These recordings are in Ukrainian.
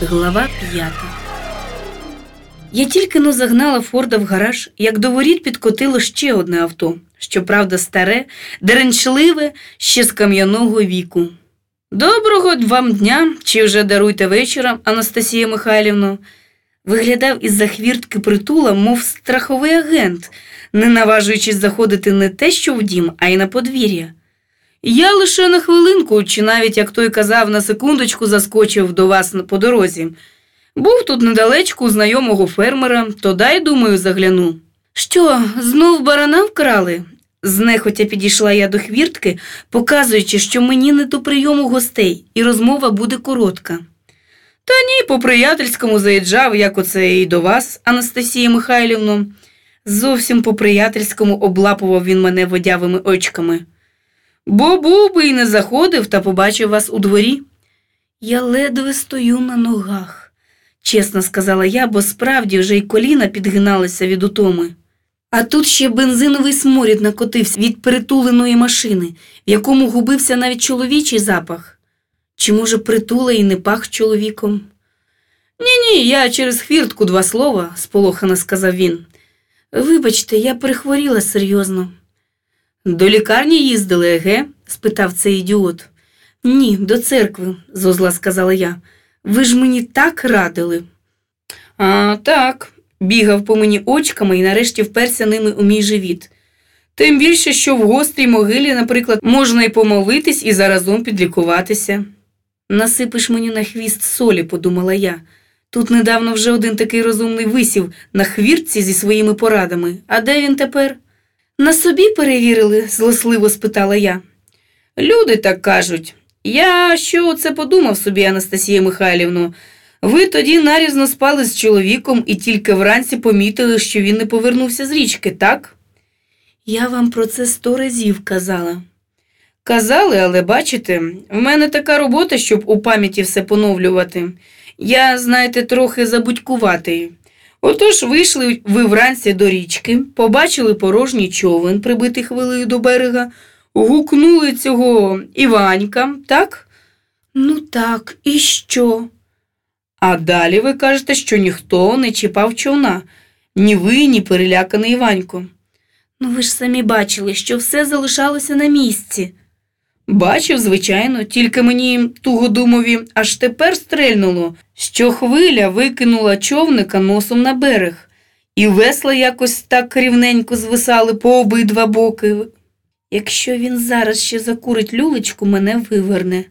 Глава п'ята. Я тільки но загнала Форда в гараж, як до воріт підкотило ще одне авто, щоправда, старе, деренчливе, ще з кам'яного віку. Доброго вам дня, чи вже даруйте вечора, Анастасія Михайлівна. Виглядав із за хвіртки притула, мов страховий агент, не наважуючись заходити не те, що в дім, а й на подвір'я. Я лише на хвилинку, чи навіть, як той казав, на секундочку заскочив до вас по дорозі. Був тут недалечко у знайомого фермера, то дай, думаю, загляну. Що, знов барана вкрали? Знехотя підійшла я до хвіртки, показуючи, що мені не до прийому гостей, і розмова буде коротка. Та ні, по приятельському заїжджав, як оце і до вас, Анастасія Михайлівно. Зовсім по приятельському облапував він мене водявими очками. Бо був би і не заходив та побачив вас у дворі. Я ледве стою на ногах, чесно сказала я, бо справді вже й коліна підгиналися від утоми. А тут ще бензиновий сморід накотився від притуленої машини, в якому губився навіть чоловічий запах. Чи, може, притула і не пах чоловіком? Ні, ні, я через хвіртку два слова, сполохано сказав він. Вибачте, я перехворіла серйозно. До лікарні їздили, еге? спитав цей ідіот. Ні, до церкви, зозла сказала я. Ви ж мені так радили. А, так, бігав по мені очками і нарешті вперся ними у мій живіт. Тим більше, що в гострій могилі, наприклад, можна і помолитись і заразом підлікуватися. Насипиш мені на хвіст солі, подумала я. Тут недавно вже один такий розумний висів на хвіртці зі своїми порадами. А де він тепер? На собі перевірили? злосливо спитала я. Люди так кажуть. Я що це подумав собі, Анастасія Михайлівну. Ви тоді нарізно спали з чоловіком і тільки вранці помітили, що він не повернувся з річки, так? Я вам про це сто разів казала. Казали, але бачите, в мене така робота, щоб у пам'яті все поновлювати. Я, знаєте, трохи забудькуватий. Отож вийшли ви вранці до річки, побачили порожній човен, прибитий хвилею до берега, гукнули цього Іванька, так? Ну так, і що? А далі ви кажете, що ніхто не чіпав човна, ні ви, ні переляканий Іванько. Ну ви ж самі бачили, що все залишалося на місці. Бачив, звичайно, тільки мені тугодумові аж тепер стрельнуло, що хвиля викинула човника носом на берег, і весла якось так рівненько звисали по обидва боки. Якщо він зараз ще закурить люлечку, мене виверне.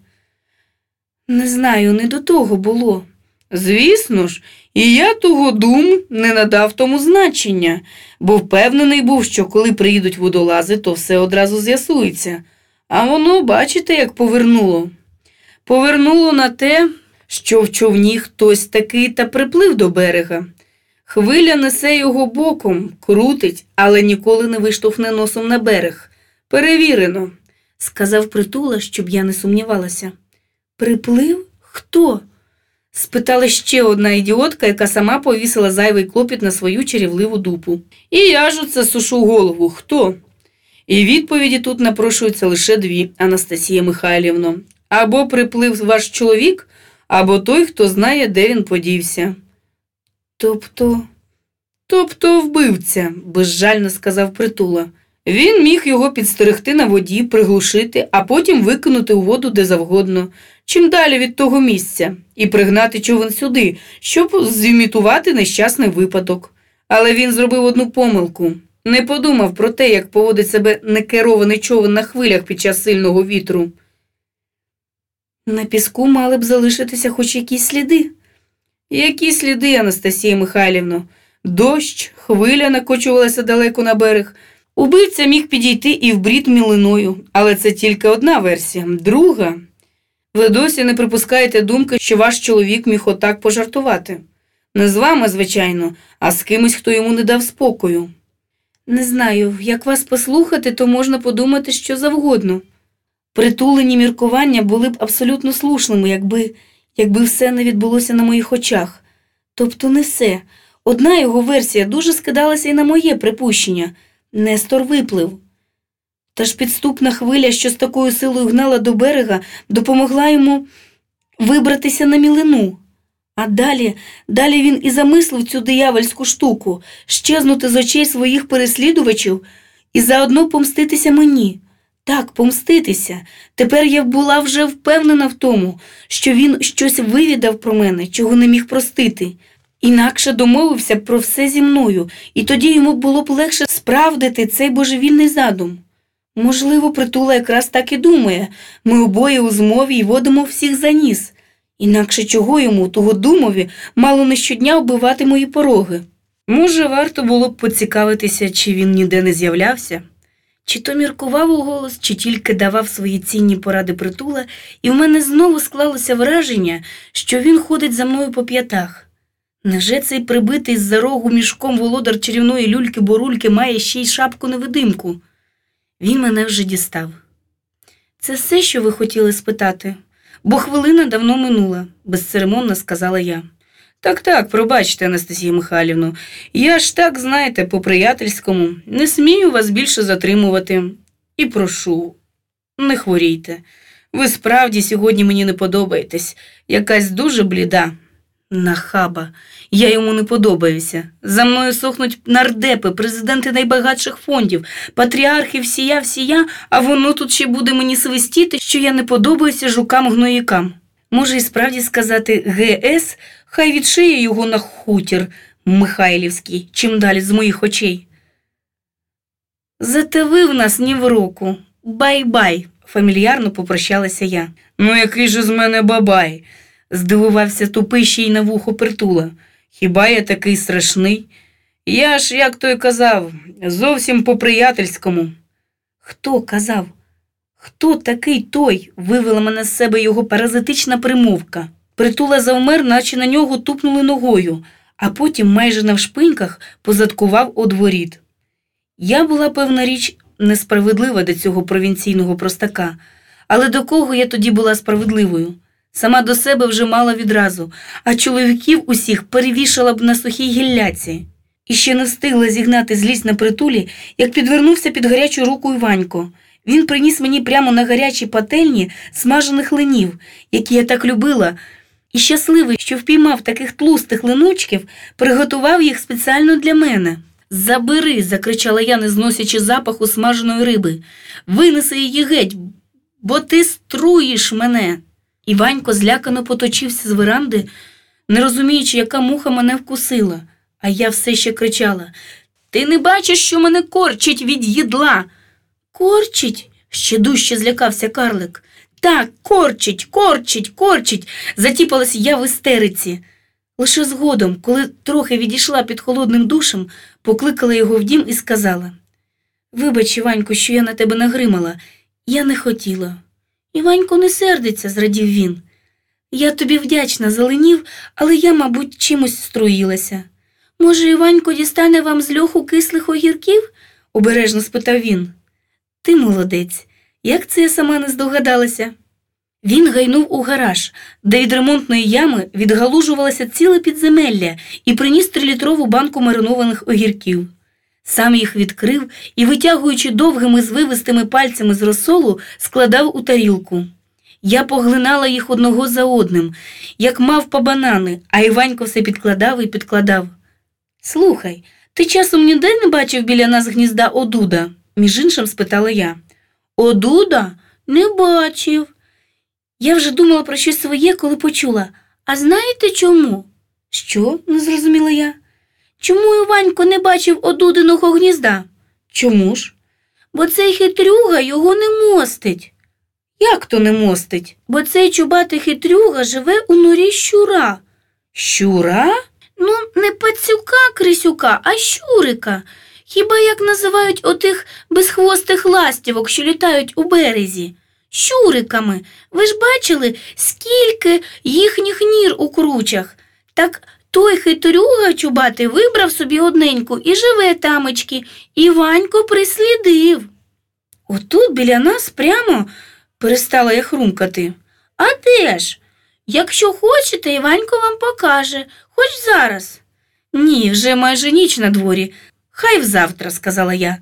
Не знаю, не до того було. Звісно ж, і я того дум не надав тому значення, бо впевнений був, що коли приїдуть водолази, то все одразу з'ясується. А воно, бачите, як повернуло. Повернуло на те, що в човні хтось такий та приплив до берега. Хвиля несе його боком, крутить, але ніколи не виштовхне носом на берег. Перевірено, сказав притула, щоб я не сумнівалася. Приплив? Хто? спитала ще одна ідіотка, яка сама повісила зайвий клопіт на свою чарівливу дупу. І я ж оце сушу голову. Хто? І відповіді тут напрошуються лише дві, Анастасія Михайлівно. Або приплив ваш чоловік, або той, хто знає, де він подівся. Тобто, тобто вбивця, безжально сказав притула. Він міг його підстерегти на воді, приглушити, а потім викинути у воду де завгодно, чим далі від того місця, і пригнати човен сюди, щоб зімітувати нещасний випадок. Але він зробив одну помилку. Не подумав про те, як поводить себе некерований човен на хвилях під час сильного вітру. На піску мали б залишитися хоч якісь сліди. Які сліди, Анастасія Михайлівно? Дощ, хвиля накочувалася далеко на берег. Убивця міг підійти і в брід мілиною, але це тільки одна версія. Друга. Ви досі не припускаєте думки, що ваш чоловік міг отак пожартувати. Не з вами, звичайно, а з кимось, хто йому не дав спокою. Не знаю, як вас послухати, то можна подумати що завгодно. Притулені міркування були б абсолютно слушними, якби якби все не відбулося на моїх очах. Тобто не все. Одна його версія дуже скидалася і на моє припущення Нестор виплив. Та ж підступна хвиля, що з такою силою гнала до берега, допомогла йому вибратися на мілину. А далі, далі він і замислив цю диявольську штуку щезнути з очей своїх переслідувачів і заодно помститися мені. Так, помститися. Тепер я була вже впевнена в тому, що він щось вивідав про мене, чого не міг простити. Інакше домовився про все зі мною, і тоді йому було б легше справдити цей божевільний задум. Можливо, притула якраз так і думає ми обоє у змові й водимо всіх за ніс. Інакше чого йому, того думові, мало не щодня вбивати мої пороги. Може, варто було б поцікавитися, чи він ніде не з'являвся, чи то міркував у голос, чи тільки давав свої цінні поради притула, і в мене знову склалося враження, що він ходить за мною по п'ятах. Неже цей прибитий з-за рогу мішком володар чарівної люльки борульки має ще й шапку невидимку? Він мене вже дістав. Це все, що ви хотіли спитати, бо хвилина давно минула, безцеремонно сказала я. Так, так, пробачте, Анастасія Михайлівну, я ж так, знаєте, по-приятельському, не смію вас більше затримувати. І прошу, не хворійте. Ви справді сьогодні мені не подобаєтесь, якась дуже бліда. Нахаба, я йому не подобаюся. За мною сохнуть нардепи, президенти найбагатших фондів, патріархи всія всія, а воно тут ще буде мені свистіти, що я не подобаюся жукам-гноїкам. Може, і справді сказати ГС, хай відшиє його на хутір Михайлівський, чим далі з моїх очей. Зате ви в нас ні вроку. Бай-бай, фамільярно попрощалася я. Ну, який же з мене бабай? Здивувався тупий ще й на вухо притула. Хіба я такий страшний? Я ж, як той казав, зовсім по-приятельському. Хто казав? Хто такий той? вивела мене з себе його паразитична примовка. Притула завмер, наче на нього тупнули ногою, а потім майже навшпиньках позадкував одворіт. Я була, певна річ, несправедлива до цього провінційного простака, але до кого я тоді була справедливою? Сама до себе вже мала відразу, а чоловіків усіх перевішала б на сухій гілляці. І ще не встигла зігнати злість на притулі, як підвернувся під гарячу руку Іванько. Він приніс мені прямо на гарячій пательні смажених линів, які я так любила, і щасливий, що впіймав таких тлустих линочків, приготував їх спеціально для мене. Забери, закричала я, не зносячи запаху смаженої риби. Винеси її геть, бо ти струїш мене. Іванько злякано поточився з веранди, не розуміючи, яка муха мене вкусила, а я все ще кричала Ти не бачиш, що мене корчить від їдла? Корчить? ще дужче злякався карлик. Так, корчить, корчить, корчить, затіпалась я в істериці. Лише згодом, коли трохи відійшла під холодним душем, покликала його в дім і сказала Вибач, Іванько, що я на тебе нагримала, я не хотіла. Іванько не сердиться, зрадів він. Я тобі вдячна за ленів, але я, мабуть, чимось струїлася. Може, Іванько дістане вам з льоху кислих огірків? обережно спитав він. Ти молодець, як це я сама не здогадалася? Він гайнув у гараж, де від ремонтної ями відгалужувалося ціле підземелля і приніс трилітрову банку маринованих огірків. Сам їх відкрив і, витягуючи довгими звивистими пальцями з розсолу, складав у тарілку. Я поглинала їх одного за одним, як мав по банани, а Іванько все підкладав і підкладав. Слухай, ти часом ніде не бачив біля нас гнізда одуда? між іншим спитала я. Одуда? Не бачив. Я вже думала про щось своє, коли почула. А знаєте чому? Що? не зрозуміла я. Чому Іванько не бачив одудиного гнізда? Чому ж? Бо цей хитрюга його не мостить. Як то не мостить? Бо цей чубатий хитрюга живе у норі щура. Щура? Ну, не пацюка крисюка, а щурика. Хіба як називають отих безхвостих ластівок, що літають у березі? Щуриками. Ви ж бачили, скільки їхніх нір у кручах? Так той хитрюга чубати вибрав собі одненьку і живе тамочки, і Ванько прислідив. Отут біля нас прямо перестала я хрумкати. А де ж? Якщо хочете, Іванько вам покаже, хоч зараз. Ні, вже майже ніч на дворі. Хай взавтра, сказала я.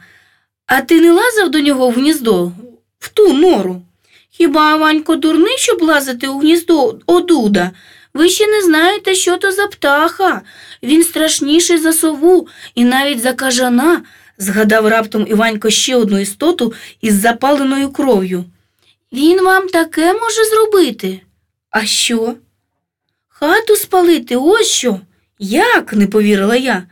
А ти не лазив до нього в гніздо, в ту нору? Хіба Ванько дурний, щоб лазити у гніздо одуда? Ви ще не знаєте, що то за птаха. Він страшніший за сову і навіть за кажана, згадав раптом Іванько ще одну істоту із запаленою кров'ю. Він вам таке може зробити? А що? Хату спалити, ось що? Як? не повірила я.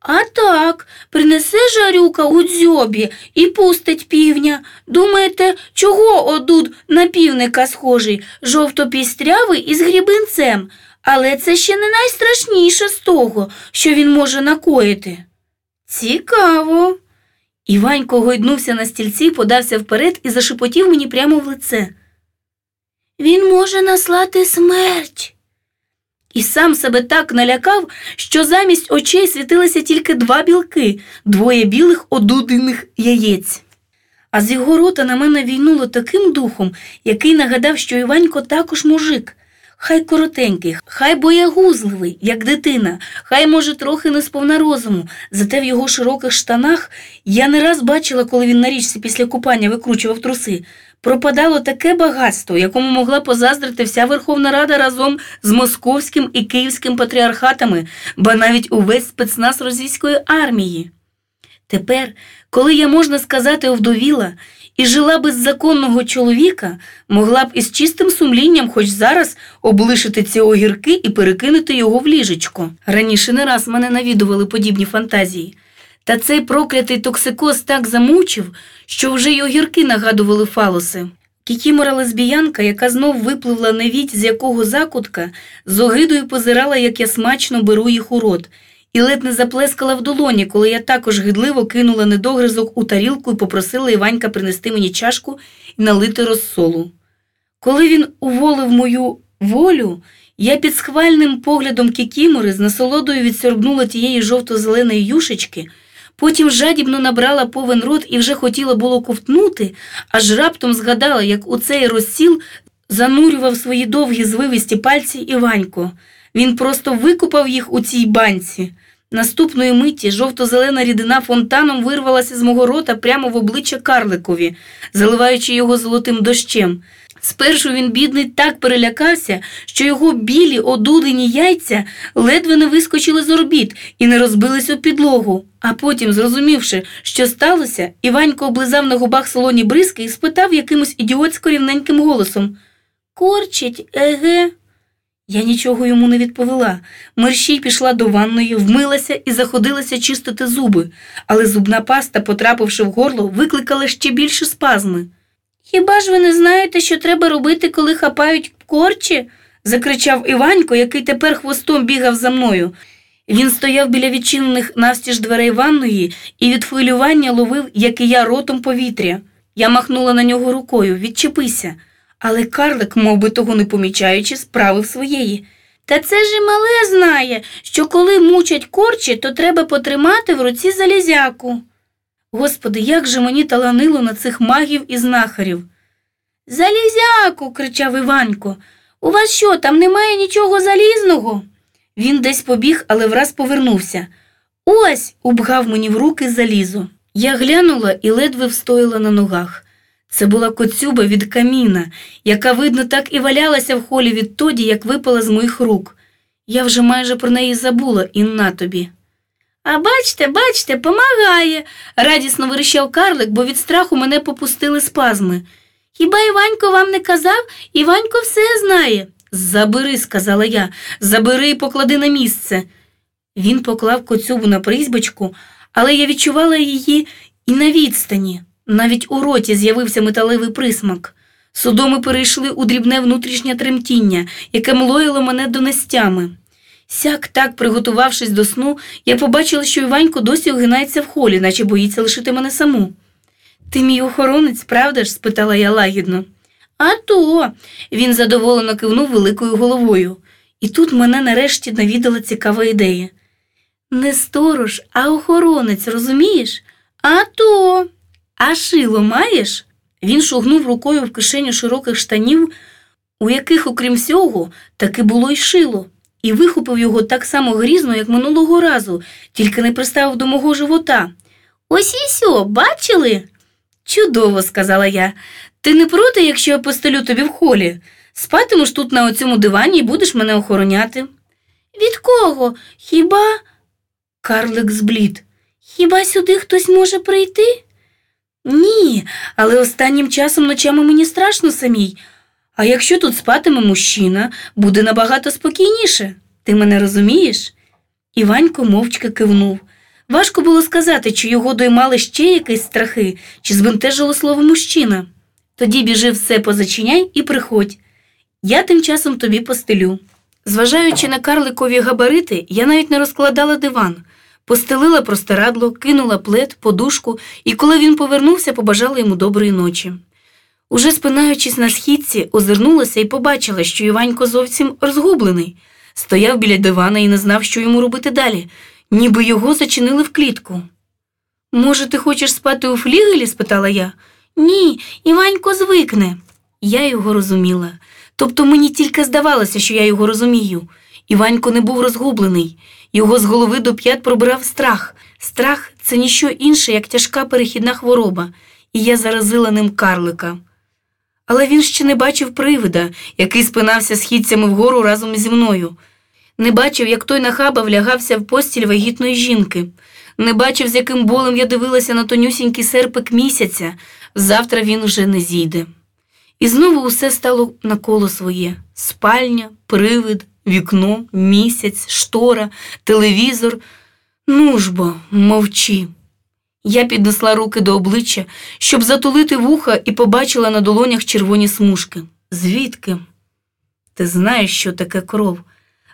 А так, принесе жарюка у дзьобі і пустить півня. Думаєте, чого одуд на півника схожий, жовто-пістрявий із грібинцем? Але це ще не найстрашніше з того, що він може накоїти. Цікаво. Іванько гойднувся на стільці, подався вперед і зашепотів мені прямо в лице. Він може наслати смерть. І сам себе так налякав, що замість очей світилися тільки два білки, двоє білих одудених яєць. А з його рота на мене війнуло таким духом, який нагадав, що Іванько також мужик. Хай коротенький, хай боягузливий, як дитина, хай, може, трохи не сповна розуму, зате в його широких штанах я не раз бачила, коли він на річці після купання викручував труси. Пропадало таке багатство, якому могла позаздрити вся Верховна Рада разом з московським і київським патріархатами, ба навіть увесь спецназ російської армії. Тепер, коли я, можна сказати, овдовіла і жила без законного чоловіка, могла б із чистим сумлінням хоч зараз облишити ці огірки і перекинути його в ліжечко. Раніше не раз мене навідували подібні фантазії. Та цей проклятий токсикоз так замучив, що вже й огірки нагадували фалоси. Кікімора лесбіянка, яка знов випливла невідь з якого закутка, з огидою позирала, як я смачно беру їх у рот, і ледь не заплескала в долоні, коли я також гидливо кинула недогризок у тарілку і попросила Іванька принести мені чашку і налити розсолу. Коли він уволив мою волю, я під схвальним поглядом кікімори з насолодою відсорбнула тієї жовто-зеленої юшечки. Потім жадібно набрала повен рот і вже хотіла було ковтнути, аж раптом згадала, як у цей розсіл занурював свої довгі звивисті пальці Іванько. Він просто викупав їх у цій банці. Наступної миті жовто-зелена рідина фонтаном вирвалася з мого рота прямо в обличчя карликові, заливаючи його золотим дощем. Спершу він, бідний, так перелякався, що його білі одудені яйця ледве не вискочили з орбіт і не розбились у підлогу. А потім, зрозумівши, що сталося, Іванько облизав на губах солоні бризки і спитав якимось ідіотсько рівненьким голосом Корчить, еге. Я нічого йому не відповіла. Мерщій пішла до ванної, вмилася і заходилася чистити зуби, але зубна паста, потрапивши в горло, викликала ще більше спазми. Хіба ж ви не знаєте, що треба робити, коли хапають корчі? закричав Іванько, який тепер хвостом бігав за мною. Він стояв біля відчинених навстіж дверей ванної і від хвилювання ловив, як і я, ротом повітря. Я махнула на нього рукою відчепися. Але карлик, мов би того не помічаючи, справив своєї. Та це ж і мале знає, що коли мучать корчі, то треба потримати в руці залізяку. Господи, як же мені таланило на цих магів і знахарів. Залізяку. кричав Іванько. У вас що, там немає нічого залізного? Він десь побіг, але враз повернувся. Ось. убгав мені в руки залізо. Я глянула і ледве встояла на ногах. Це була коцюба від каміна, яка, видно, так і валялася в холі відтоді, як випала з моїх рук. Я вже майже про неї забула і на тобі. А бачте, бачте, помагає, радісно вирішав карлик, бо від страху мене попустили спазми. Хіба Іванько вам не казав? Іванько все знає. Забери, сказала я, забери і поклади на місце. Він поклав коцюбу на призбочку, але я відчувала її і на відстані. Навіть у роті з'явився металевий присмак. Судоми перейшли у дрібне внутрішнє тремтіння, яке млоїло мене донестями. Сяк так, приготувавшись до сну, я побачила, що Іванько досі огинається в холі, наче боїться лишити мене саму. Ти мій охоронець, правда ж? спитала я лагідно. «А то!» – він задоволено кивнув великою головою. І тут мене нарешті навідала цікава ідея. Не сторож, а охоронець, розумієш? «А то!» А шило маєш? Він шугнув рукою в кишеню широких штанів, у яких, окрім всього, таки було й шило, і вихопив його так само грізно, як минулого разу, тільки не приставив до мого живота. Ось і сьо, бачили? Чудово, сказала я. Ти не проти, якщо я постелю тобі в холі? Спатимеш тут на оцьому дивані і будеш мене охороняти. Від кого? Хіба? Карлик зблід. Хіба сюди хтось може прийти? Ні, але останнім часом ночами мені страшно самій. А якщо тут спатиме мужчина, буде набагато спокійніше. Ти мене розумієш? Іванько мовчки кивнув. Важко було сказати, чи його доймали ще якісь страхи, чи збентежило слово мужчина. Тоді біжи все позачиняй і приходь. Я тим часом тобі постелю. Зважаючи на карликові габарити, я навіть не розкладала диван. Постелила простирадло, кинула плед, подушку, і коли він повернувся, побажала йому доброї ночі. Уже спинаючись на східці, озирнулася і побачила, що Іванько зовсім розгублений. Стояв біля дивана і не знав, що йому робити далі, ніби його зачинили в клітку. Може, ти хочеш спати у флігелі? спитала я. Ні, Іванько звикне. Я його розуміла. Тобто мені тільки здавалося, що я його розумію. Іванько не був розгублений. Його з голови до п'ят пробирав страх. Страх це ніщо інше, як тяжка перехідна хвороба, і я заразила ним карлика. Але він ще не бачив привида, який спинався східцями вгору разом зі мною. Не бачив, як той нахаба влягався в постіль вагітної жінки. Не бачив, з яким болем я дивилася на тонюсінький серпик місяця. Завтра він уже не зійде. І знову усе стало на коло своє: спальня, привид, вікно, місяць, штора, телевізор. Ну ж бо, мовчи. Я піднесла руки до обличчя, щоб затулити вуха, і побачила на долонях червоні смужки. Звідки? Ти знаєш, що таке кров,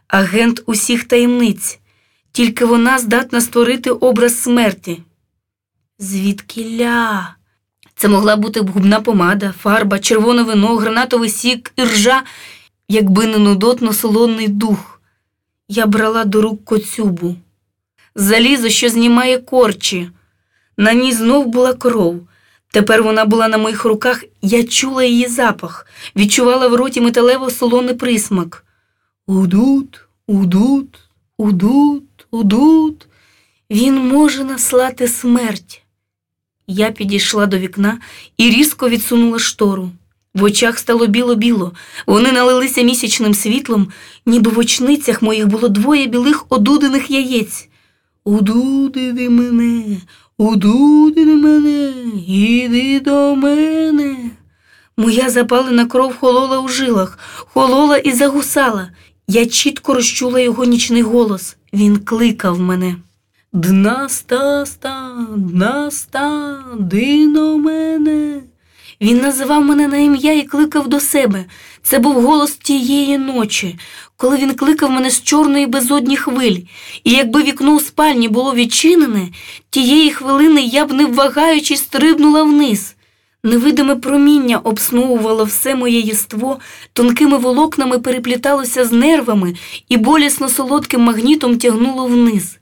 агент усіх таємниць, тільки вона здатна створити образ смерті. Звідки ля? Це могла бути б губна помада, фарба, червоне вино, гранатовий сік, іржа, якби не нудотно солоний дух. Я брала до рук коцюбу. Залізо, що знімає корчі. На ній знов була кров. Тепер вона була на моїх руках, я чула її запах, відчувала в роті металево солоний присмак. Удут, удут, удут, удут. Він може наслати смерть. Я підійшла до вікна і різко відсунула штору. В очах стало біло-біло, вони налилися місячним світлом, ніби в очницях моїх було двоє білих одудених яєць. Удудини мене, удудини мене, іди до мене. Моя запалена кров холола у жилах, холола і загусала. Я чітко розчула його нічний голос. Він кликав мене. Днаста-ста, днаста, дино мене. Він називав мене на ім'я і кликав до себе. Це був голос тієї ночі, коли він кликав мене з чорної безодні хвиль, і якби вікно у спальні було відчинене, тієї хвилини я б, не вагаючись, стрибнула вниз. Невидиме проміння обсновувало все моє єство, тонкими волокнами перепліталося з нервами і болісно солодким магнітом тягнуло вниз.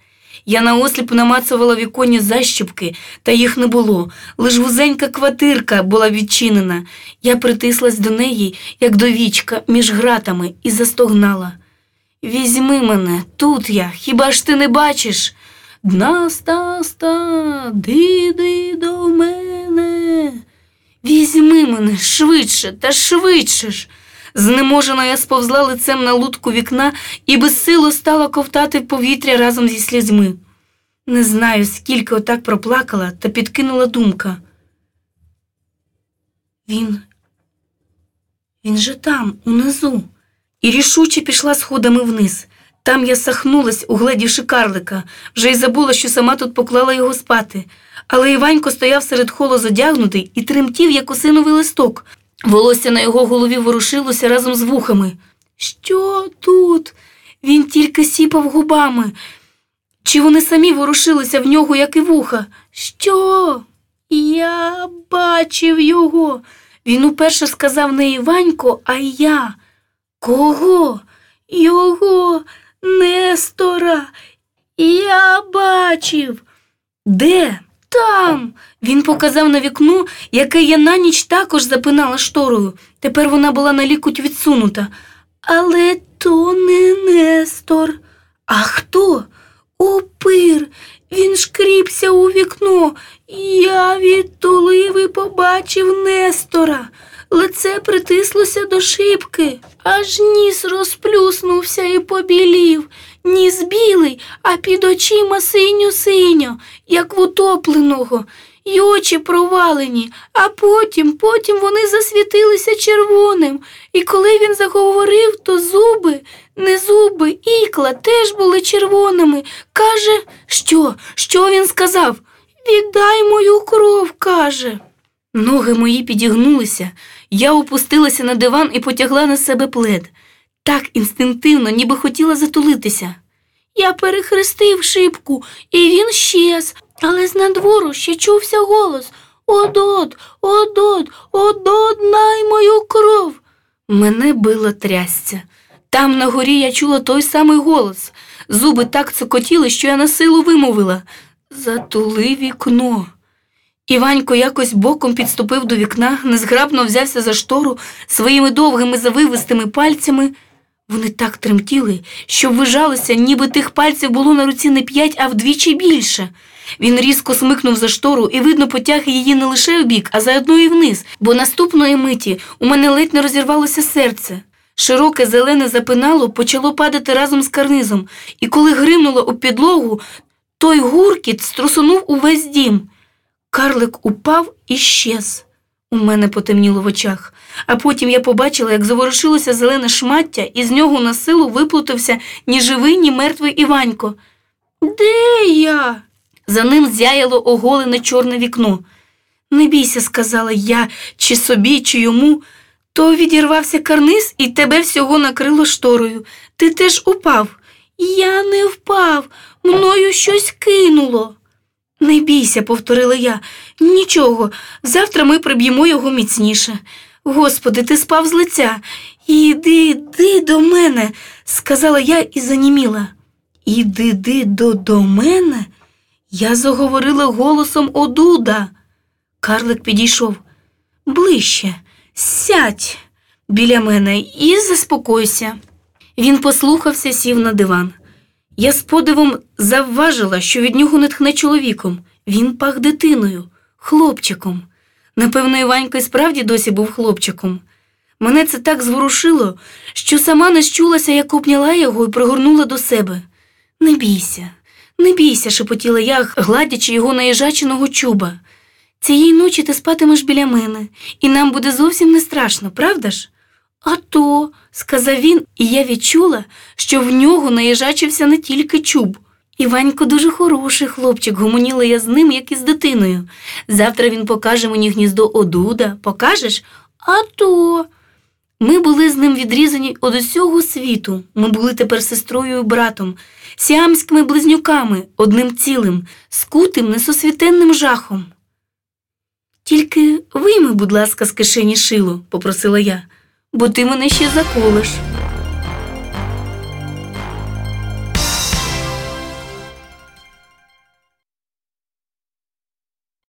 Я наосліп намацувала віконні защіпки, та їх не було. Лиш вузенька квартирка була відчинена. Я притислась до неї, як до вічка, між гратами, і застогнала. Візьми мене, тут я, хіба ж ти не бачиш? Дна-ста-ста, диди до мене. Візьми мене швидше та швидше ж. Знеможена я сповзла лицем на лутку вікна і безсило стала ковтати повітря разом зі слізьми. Не знаю, скільки отак проплакала, та підкинула думка. Він, він же там, унизу, і рішуче пішла сходами вниз. Там я сахнулась, угледівши карлика, вже й забула, що сама тут поклала його спати. Але Іванько стояв серед холу задягнутий і тремтів, як осиновий листок. Волосся на його голові ворушилося разом з вухами. Що тут? Він тільки сіпав губами. Чи вони самі ворушилися в нього, як і вуха? Що? Я бачив його. Він уперше сказав не Іванько, а я. Кого? Його, Нестора. Я бачив. Де? Там. Він показав на вікно, яке я на ніч також запинала шторою. Тепер вона була на лікуть відсунута. Але то не Нестор. А хто? Опир. Він шкріпся у вікно. Я відтулив і побачив Нестора. Лице притислося до шибки, аж ніс розплюснувся і побілів. Ніс білий, а під очима синьо-синьо, як в утопленого, й очі провалені, а потім, потім вони засвітилися червоним. І коли він заговорив, то зуби, не зуби, ікла теж були червоними. Каже, що? Що він сказав? Віддай мою кров, каже. Ноги мої підігнулися, я опустилася на диван і потягла на себе плед. Так інстинктивно, ніби хотіла затулитися. Я перехрестив шибку, і він щез, але з надвору ще чувся голос Одот, одот, одот, най мою кров. Мене било трясця. Там на горі я чула той самий голос. Зуби так цокотіли, що я на силу вимовила Затули вікно. Іванько якось боком підступив до вікна, незграбно взявся за штору своїми довгими завивистими пальцями. Вони так тремтіли, що ввижалося, ніби тих пальців було на руці не п'ять, а вдвічі більше. Він різко смикнув за штору і, видно, потяг її не лише вбік, а заодно і вниз, бо наступної миті у мене ледь не розірвалося серце. Широке зелене запинало почало падати разом з карнизом, і коли гримнуло у підлогу, той гуркіт струсунув увесь дім. Карлик упав і щез. У мене потемніло в очах, а потім я побачила, як заворушилося зелене шмаття, і з нього на силу виплутався ні живий, ні мертвий Іванько. Де я? За ним зяяло оголене чорне вікно. Не бійся, сказала я, чи собі, чи йому. То відірвався карниз і тебе всього накрило шторою. Ти теж упав. Я не впав, мною щось кинуло. Не бійся, повторила я. Нічого, завтра ми приб'ємо його міцніше. Господи, ти спав з лиця. Іди, іди до мене, сказала я і заніміла. Іди, до, до мене? Я заговорила голосом одуда. Карлик підійшов. Ближче, сядь біля мене і заспокойся. Він послухався, сів на диван. Я з подивом завважила, що від нього не тхне чоловіком. Він пах дитиною, хлопчиком. Напевно, Іванько і справді досі був хлопчиком. Мене це так зворушило, що сама не щулася, як обняла його і пригорнула до себе. Не бійся, не бійся, шепотіла я, гладячи його наїжаченого чуба. Цієї ночі ти спатимеш біля мене, і нам буде зовсім не страшно, правда ж? А то, сказав він, і я відчула, що в нього наїжачився не тільки чуб. Іванько дуже хороший хлопчик, гомоніла я з ним, як із дитиною. Завтра він покаже мені гніздо одуда. Покажеш? А то. Ми були з ним відрізані од усього світу. Ми були тепер сестрою і братом, сіамськими близнюками, одним цілим, скутим несосвітенним жахом. Тільки вийми, будь ласка, з кишені шило, попросила я, бо ти мене ще заколиш.